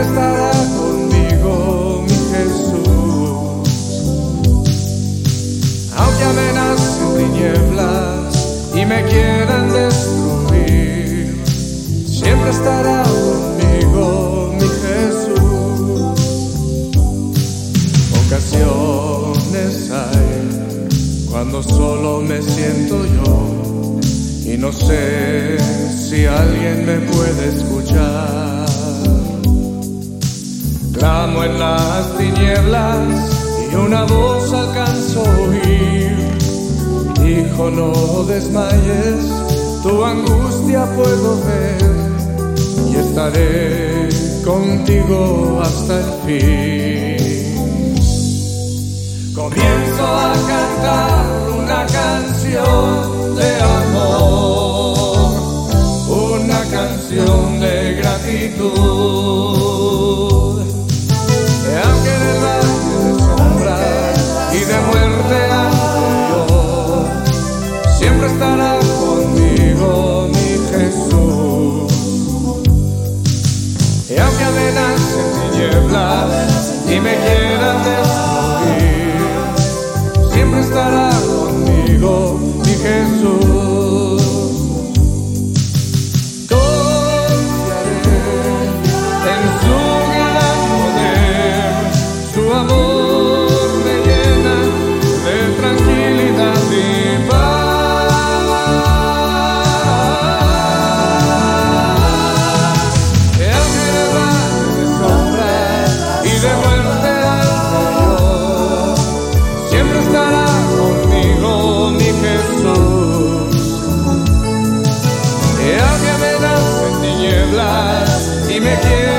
siempre estará conmigo mi Jesús. Aunque amenacen tinieblas y me quieran destruir, siempre estará conmigo mi Jesús. Ocasiones hay cuando solo me siento yo y no sé si alguien me puede escuchar. Clamo en las tinieblas y una voz alcanzo a oír. Hijo, no desmayes, tu angustia puedo ver y estaré contigo hasta el fin. Comienzo a cantar una canción Aunque amenacen tinieblas y me quieran Que aunque